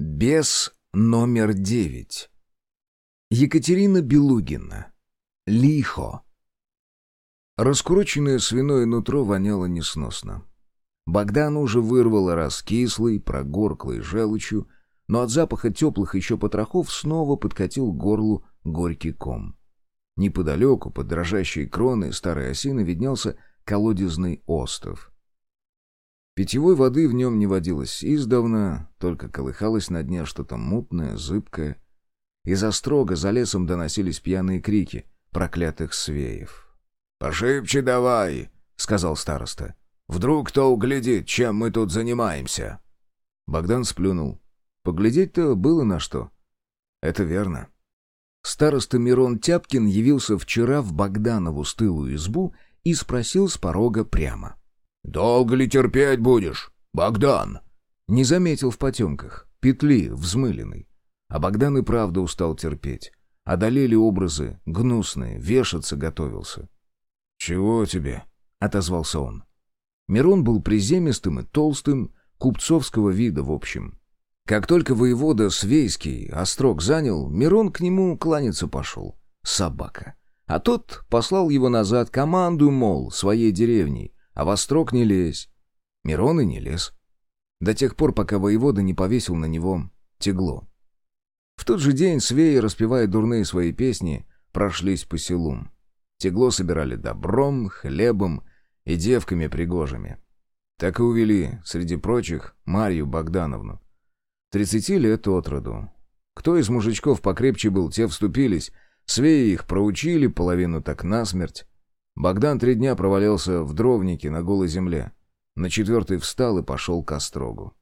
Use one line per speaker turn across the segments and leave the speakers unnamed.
Бес номер девять. Екатерина Белугина. Лихо. Раскуроченное свиное нутро воняло несносно. Богдан уже вырвало раскислый, прогорклый желчью, но от запаха теплых еще потрохов снова подкатил к горлу горький ком. Неподалеку, под дрожащей кроной старой осины, виднелся колодезный остов. Питьевой воды в нем не водилось издавна, только колыхалось на дне что-то мутное, зыбкое. Из острога за лесом доносились пьяные крики проклятых свеев.
«Пошибче давай!» — сказал староста. «Вдруг кто углядит, чем мы тут занимаемся?»
Богдан сплюнул. Поглядеть-то было на что. Это верно. Староста Мирон Тяпкин явился вчера в Богданову стылую избу и спросил с порога прямо.
«Долго ли терпеть будешь, Богдан?»
Не заметил в потемках. Петли взмыленный. А Богдан и правда устал терпеть. Одолели образы, гнусные, вешаться готовился.
«Чего тебе?»
— отозвался он. Мирон был приземистым и толстым, купцовского вида в общем. Как только воевода Свейский острог занял, Мирон к нему кланяться пошел. Собака. А тот послал его назад команду, мол, своей деревней, а во строк не лезь. Мирон и не лез. До тех пор, пока воевода не повесил на него тегло. В тот же день свеи, распевая дурные свои песни, прошлись по селу. Тегло собирали добром, хлебом и девками пригожими. Так и увели, среди прочих, Марью Богдановну. Тридцати лет от роду. Кто из мужичков покрепче был, те вступились, свеи их проучили, половину так насмерть, Богдан три дня провалился в дровнике на голой земле. На четвертый встал и пошел к острогу.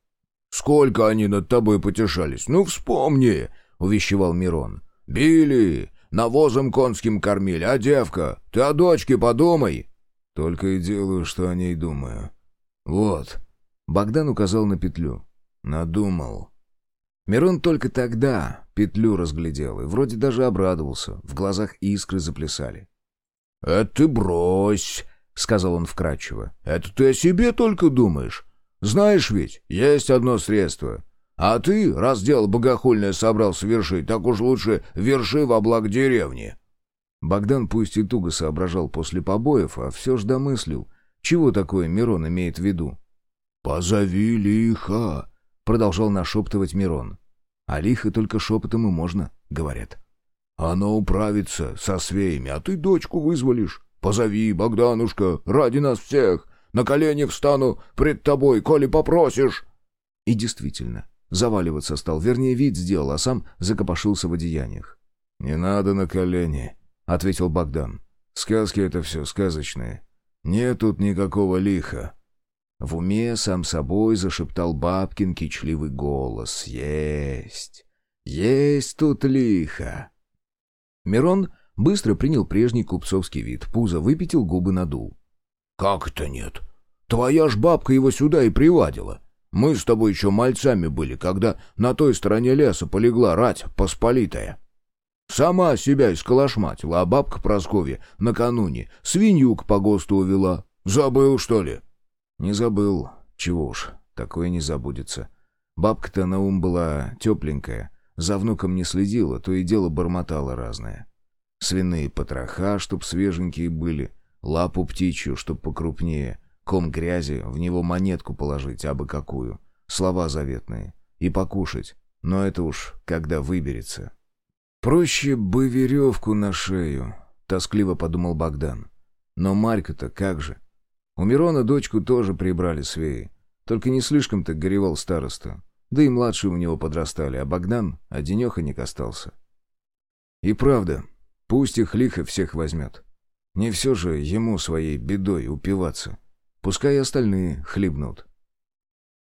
«Сколько они над тобой потешались? Ну, вспомни!» — увещевал Мирон. «Били, навозом конским кормили, а девка, ты о дочке подумай!»
«Только и делаю, что о ней думаю. Вот». Богдан указал на петлю. «Надумал». Мирон только тогда петлю разглядел и вроде даже обрадовался. В глазах искры заплясали.
«Это ты брось», — сказал он вкратчиво. «Это ты о себе только думаешь. Знаешь ведь, есть одно средство. А ты, раз дело богохульное собрал совершить, так уж лучше верши во благ деревни».
Богдан пусть и туго соображал после побоев, а все ж домыслил, чего такое Мирон имеет в виду.
«Позови лиха», — продолжал нашептывать Мирон.
«А лихо только шепотом и можно», — говорят.
Оно управится со свеями, а ты дочку вызволишь. Позови, Богданушка, ради нас всех. На колени встану пред тобой, коли попросишь».
И действительно, заваливаться стал, вернее, вид сделал, а сам закопошился в одеяниях.
«Не надо на колени», — ответил Богдан. «Сказки это все сказочные. Нет тут никакого лиха».
В уме сам собой зашептал бабкин кичливый голос. «Есть! Есть тут лихо!» Мирон быстро принял прежний купцовский вид, пузо выпятил, губы надул.
«Как это нет? Твоя ж бабка его сюда и приводила. Мы с тобой еще мальцами были, когда на той стороне леса полегла рать посполитая. Сама себя исколошматила, а бабка Просковья накануне свинью к погосту увела. Забыл, что ли?»
«Не забыл. Чего уж, такое не забудется. Бабка-то на ум была тепленькая, за внуком не следила, то и дело бормотала разное. Свиные потроха, чтоб свеженькие были, лапу птичью, чтоб покрупнее, ком грязи, в него монетку положить, абы какую, слова заветные, и покушать, но это уж когда выберется. «Проще бы веревку на шею», — тоскливо подумал Богдан. «Но Марька-то как же? У Мирона дочку тоже прибрали свеи, только не слишком-то горевал староста. Да и младшие у него подрастали, а Богдан одинеханик остался. И правда, пусть их лихо всех возьмет. Не все же ему своей бедой упиваться. Пускай и остальные хлебнут.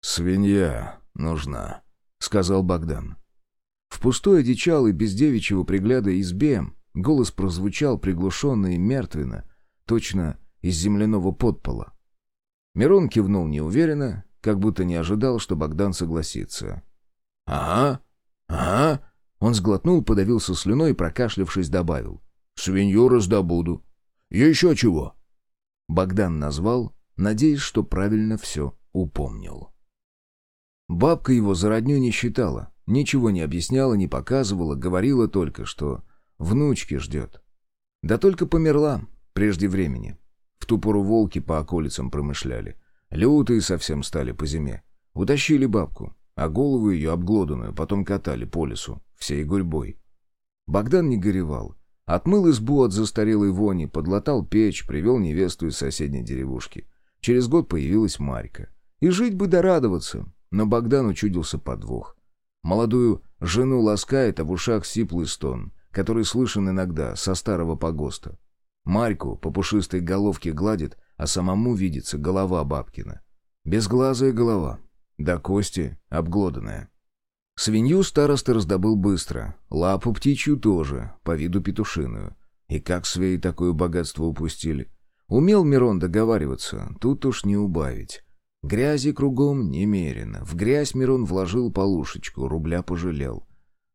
«Свинья нужна», — сказал Богдан.
В пустой одичалой, без девичьего пригляда избе голос прозвучал приглушенно и мертвенно, точно из земляного подпола. Мирон кивнул неуверенно, как будто не ожидал, что Богдан согласится.
«Ага, ага».
Он сглотнул, подавился слюной и, прокашлявшись, добавил.
«Свинью раздобуду. Еще чего?»
Богдан назвал, надеясь, что правильно все упомнил. Бабка его за родню не считала. ничего не объясняла, не показывала, говорила только, что внучки ждет. Да только померла прежде времени. В ту пору волки по околицам промышляли. Лютые совсем стали по зиме. Утащили бабку, а голову ее обглоданную потом катали по лесу, всей гурьбой. Богдан не горевал. Отмыл избу от застарелой вони, подлатал печь, привел невесту из соседней деревушки. Через год появилась Марька. И жить бы да радоваться, но Богдан учудился подвох. Молодую жену ласкает, а в ушах сиплый стон, который слышен иногда со старого погоста. Марьку по пушистой головке гладит, а самому видится голова бабкина. Безглазая голова, да кости обглоданная. Свинью староста раздобыл быстро, лапу птичью тоже, по виду петушиную. И как свеи такое богатство упустили? Умел Мирон договариваться, тут уж не убавить. Грязи кругом немерено. В грязь Мирон вложил полушечку, рубля пожалел.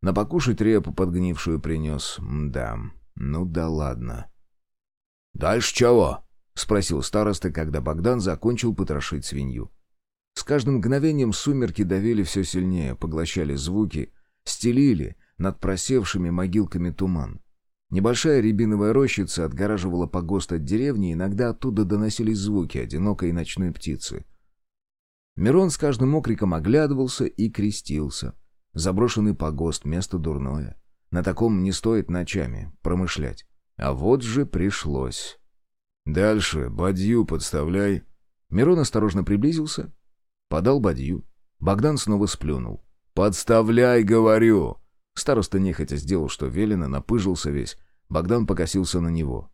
На покушать репу подгнившую принес. Да, ну да ладно.
«Дальше чего?»
— спросил староста, когда Богдан закончил потрошить свинью. С каждым мгновением сумерки давили все сильнее, поглощали звуки, стелили над просевшими могилками туман. Небольшая рябиновая рощица отгораживала погост от деревни, иногда оттуда доносились звуки одинокой ночной птицы. Мирон с каждым окриком оглядывался и крестился. Заброшенный погост — место дурное. На таком не стоит ночами промышлять. А вот же пришлось.
«Дальше бадью подставляй».
Мирон осторожно приблизился, Подал бадью. Богдан снова сплюнул.
«Подставляй, говорю!»
Староста нехотя сделал, что велено, напыжился весь. Богдан покосился на него.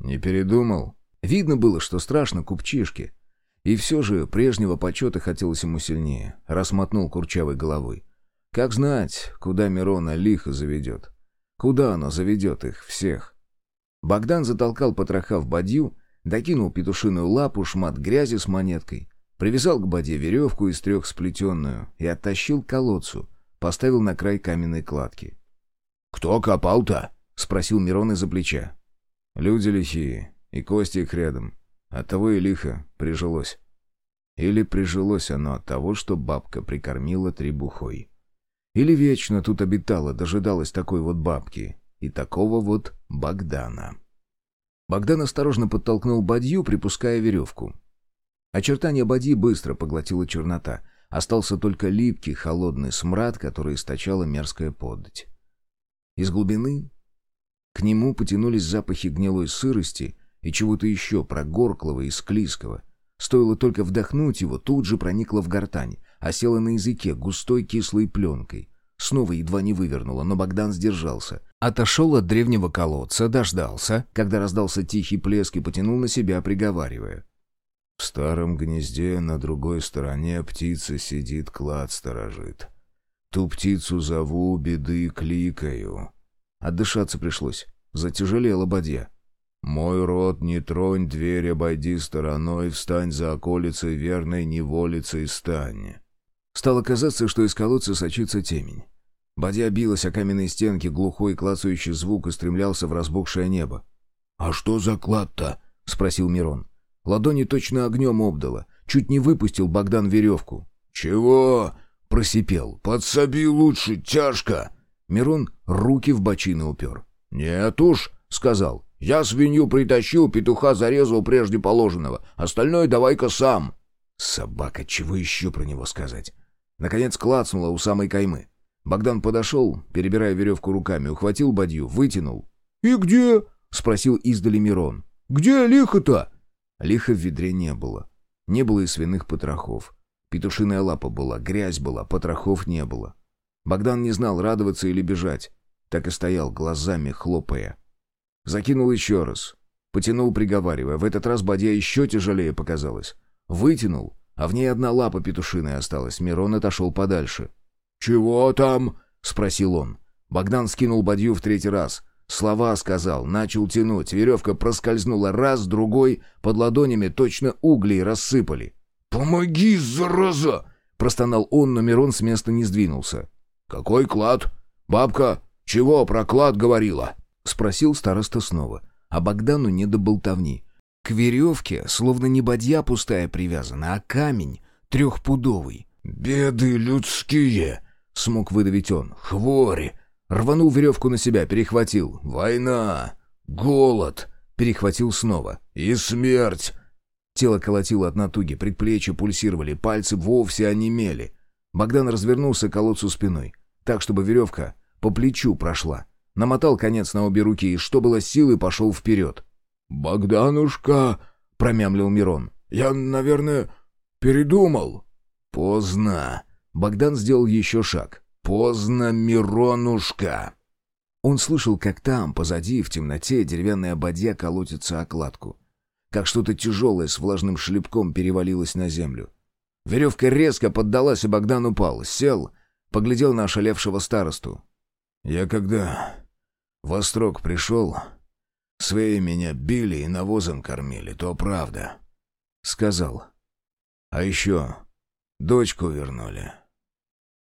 «Не передумал?»
Видно было, что страшно купчишке. И все же прежнего почета хотелось ему сильнее. Расмотнул курчавой головой. Как знать, куда Мирона лихо заведет. Куда оно заведет их всех? Богдан затолкал потроха в бадью, докинул петушиную лапу, шмат грязи с монеткой. Привязал к боде веревку из трех сплетенную и оттащил к колодцу, поставил на край каменной кладки.
«Кто копал-то?»
— спросил Мирон из-за плеча. «Люди лихие, и кости их рядом. Оттого и лихо прижилось. Или прижилось оно от того, что бабка прикормила требухой. Или вечно тут обитала, дожидалась такой вот бабки и такого вот Богдана». Богдан осторожно подтолкнул бадью, припуская веревку. Очертания боди быстро поглотила чернота. Остался только липкий, холодный смрад, который источала мерзкая подать. Из глубины к нему потянулись запахи гнилой сырости и чего-то еще прогорклого и склизкого. Стоило только вдохнуть его, тут же проникло в гортань, осела на языке густой кислой пленкой. Снова едва не вывернуло, но Богдан сдержался. Отошел от древнего колодца, дождался, когда раздался тихий плеск и потянул на себя, приговаривая.
В старом гнезде на другой стороне птица сидит, клад сторожит. Ту птицу зову, беды кликаю.
Отдышаться пришлось. Затяжелела бадья.
«Мой род не тронь, дверь обойди стороной, встань за околицей верной неволицей стань».
Стало казаться, что из колодца сочится темень. Бадья билась о каменные стенки, глухой клацающий звук устремлялся в разбухшее небо.
«А что за клад-то?»
— спросил Мирон. Ладони точно огнем обдало. Чуть не выпустил Богдан веревку.
«Чего?» — просипел. «Подсоби лучше, тяжко!»
Мирон руки в бочины упер.
«Нет уж», — сказал. «Я свинью притащил, петуха зарезал прежде положенного. Остальное давай-ка сам».
Собака, чего еще про него сказать? Наконец клацнула у самой каймы. Богдан подошел, перебирая веревку руками, ухватил бадью, вытянул.
«И где?»
— спросил издали Мирон.
«Где лихо-то?»
Лиха в ведре не было. Не было и свиных потрохов. Петушиная лапа была, грязь была, потрохов не было. Богдан не знал, радоваться или бежать. Так и стоял, глазами хлопая. Закинул еще раз. Потянул, приговаривая. В этот раз бадья еще тяжелее показалось. Вытянул, а в ней одна лапа петушиная осталась. Мирон отошел подальше.
«Чего там?»
— спросил он. Богдан скинул бадью в третий раз. Слова сказал, начал тянуть. Веревка проскользнула раз, другой. Под ладонями точно угли рассыпали.
«Помоги, зараза!»
— простонал он, но Мирон с места не сдвинулся.
«Какой клад? Бабка, чего про клад говорила?»
— спросил староста снова. А Богдану не до болтовни. К веревке словно не бадья пустая привязана, а камень трехпудовый.
«Беды людские!»
— смог выдавить он.
«Хвори!»
Рванул веревку на себя, перехватил.
«Война! Голод!»
Перехватил снова.
«И смерть!»
Тело колотило от натуги, предплечья пульсировали, пальцы вовсе онемели. Богдан развернулся к колодцу спиной, так, чтобы веревка по плечу прошла. Намотал конец на обе руки и, что было силы, пошел вперед.
«Богданушка!» — промямлил Мирон. «Я, наверное, передумал».
«Поздно!» Богдан сделал еще шаг. «Поздно, Миронушка!» Он слышал, как там, позади, в темноте, деревянная бадья колотится о кладку как что-то тяжелое с влажным шлепком перевалилось на землю. Веревка резко поддалась, и Богдан упал, сел, поглядел на ошалевшего старосту. «Я когда в Острог пришел, свои меня били и навозом кормили, то правда», — сказал. «А еще дочку вернули».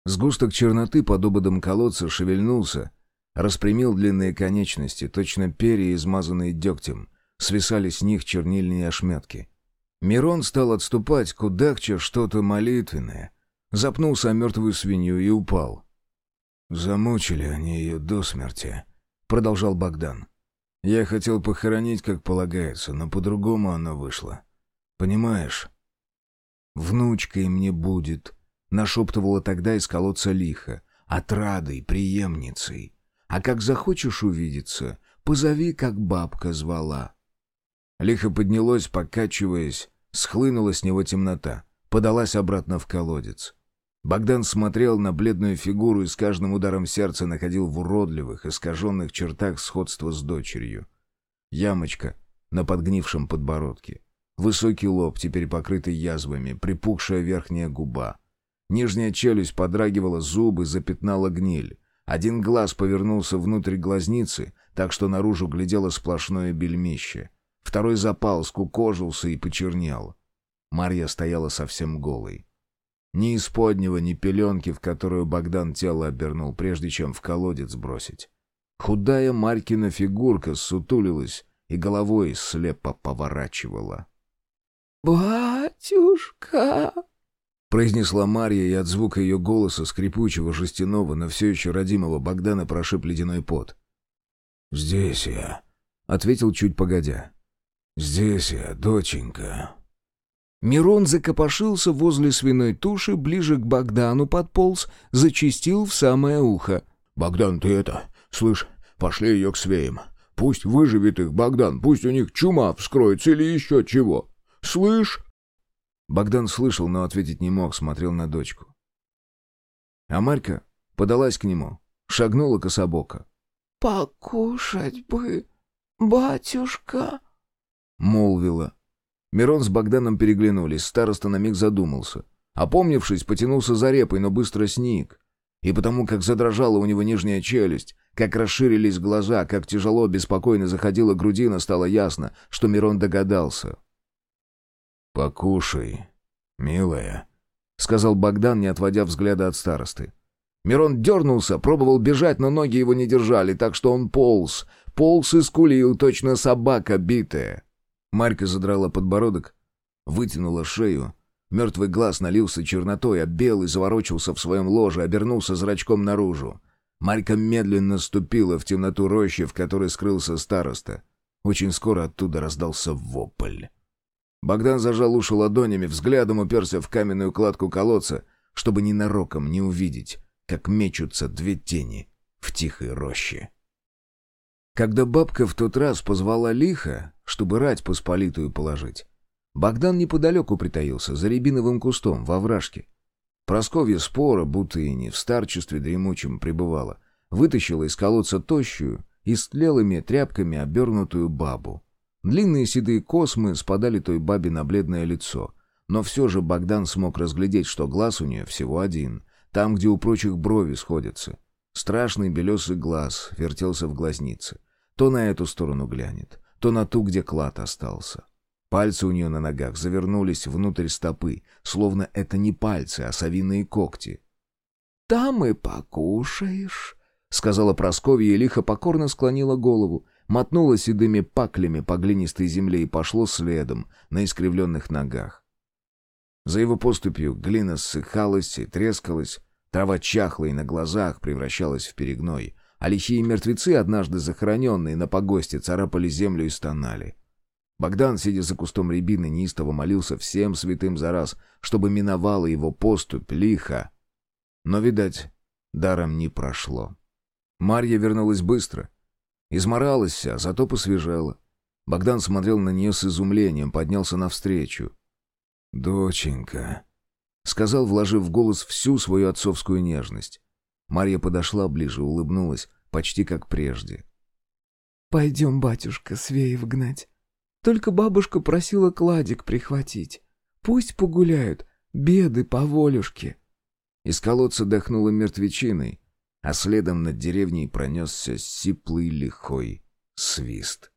Сгусток черноты под ободом колодца шевельнулся, распрямил длинные конечности, точно перья, измазанные дегтем — свисали с них чернильные ошметки. Мирон стал отступать, кудахча что-то молитвенное. Запнулся о мертвую свинью и упал. «Замучили они ее до смерти», — продолжал Богдан. «Я хотел похоронить, как полагается, но по-другому оно вышло. Понимаешь?» «Внучкой мне будет», — нашептывала тогда из колодца лихо, «отрадой, преемницей. А как захочешь увидеться, позови, как бабка звала». Лихо поднялось, покачиваясь, схлынула с него темнота, подалась обратно в колодец. Богдан смотрел на бледную фигуру и с каждым ударом сердца находил в уродливых, искаженных чертах сходство с дочерью. Ямочка на подгнившем подбородке. Высокий лоб, теперь покрытый язвами, припухшая верхняя губа. Нижняя челюсть подрагивала, зубы запятнала гниль. Один глаз повернулся внутрь глазницы, так что наружу глядело сплошное бельмище — Второй запал, скукожился и почернел. Марья стояла совсем голой. Ни исподнего, ни пеленки, в которую Богдан тело обернул, прежде чем в колодец бросить. Худая Марькина фигурка сутулилась и головой слепо поворачивала.
«Батюшка!»
Произнесла Марья, и от звука ее голоса, скрипучего, жестяного, но все еще родимого, Богдана прошиб ледяной пот. «Здесь я», — ответил чуть погодя. «Здесь я, доченька». Мирон закопошился возле свиной туши, ближе к Богдану подполз, зачистил в самое ухо.
«Богдан, ты это, слышь, пошли ее к свеям. Пусть выживет их, Богдан, пусть у них чума вскроется или еще чего. Слышь?»
Богдан слышал, но ответить не мог, смотрел на дочку. А Марька подалась к нему, шагнула кособоко.
«Покушать бы, батюшка!»
молвила. Мирон с Богданом переглянулись, староста на миг задумался. Опомнившись, потянулся за репой, но быстро сник. И потому, как задрожала у него нижняя челюсть, как расширились глаза, как тяжело, беспокойно заходила грудина, стало ясно, что Мирон догадался. «Покушай, милая», — сказал Богдан, не отводя взгляда от старосты. Мирон дернулся, пробовал бежать, но ноги его не держали, так что он полз, полз и скулил, точно собака битая. Марька задрала подбородок, вытянула шею. Мертвый глаз налился чернотой, а белый заворочился в своем ложе, обернулся зрачком наружу. Марька медленно ступила в темноту рощи, в которой скрылся староста. Очень скоро оттуда раздался вопль. Богдан зажал уши ладонями, взглядом уперся в каменную кладку колодца, чтобы ненароком не увидеть, как мечутся две тени в тихой роще. Когда бабка в тот раз позвала лихо, чтобы рать посполитую положить, Богдан неподалеку притаился, за рябиновым кустом, во вражке. Просковья спора, будто и не в старчестве дремучем пребывала, вытащила из колодца тощую и с тлелыми тряпками обернутую бабу. Длинные седые космы спадали той бабе на бледное лицо, но все же Богдан смог разглядеть, что глаз у нее всего один, там, где у прочих брови сходятся. Страшный белесый глаз вертелся в глазнице. То на эту сторону глянет, то на ту, где клад остался. Пальцы у нее на ногах завернулись внутрь стопы, словно это не пальцы, а совиные когти.
«Там и покушаешь», —
сказала Прасковья и лихо покорно склонила голову, мотнула седыми паклями по глинистой земле и пошло следом на искривленных ногах. За его поступью глина ссыхалась и трескалась, Трава чахла и на глазах превращалась в перегной, а лихие мертвецы, однажды захороненные на погосте, царапали землю и стонали. Богдан, сидя за кустом рябины, неистово молился всем святым за раз, чтобы миновала его поступь лихо. Но, видать, даром не прошло. Марья вернулась быстро. Изморалась вся, зато посвежела. Богдан смотрел на нее с изумлением, поднялся навстречу. «Доченька», — сказал, вложив в голос всю свою отцовскую нежность. Марья подошла ближе, улыбнулась, почти как прежде.
«Пойдем, батюшка, свеев гнать. Только бабушка просила кладик прихватить. Пусть погуляют, беды по волюшке».
Из колодца дохнуло мертвечиной, а следом над деревней пронесся сиплый лихой свист.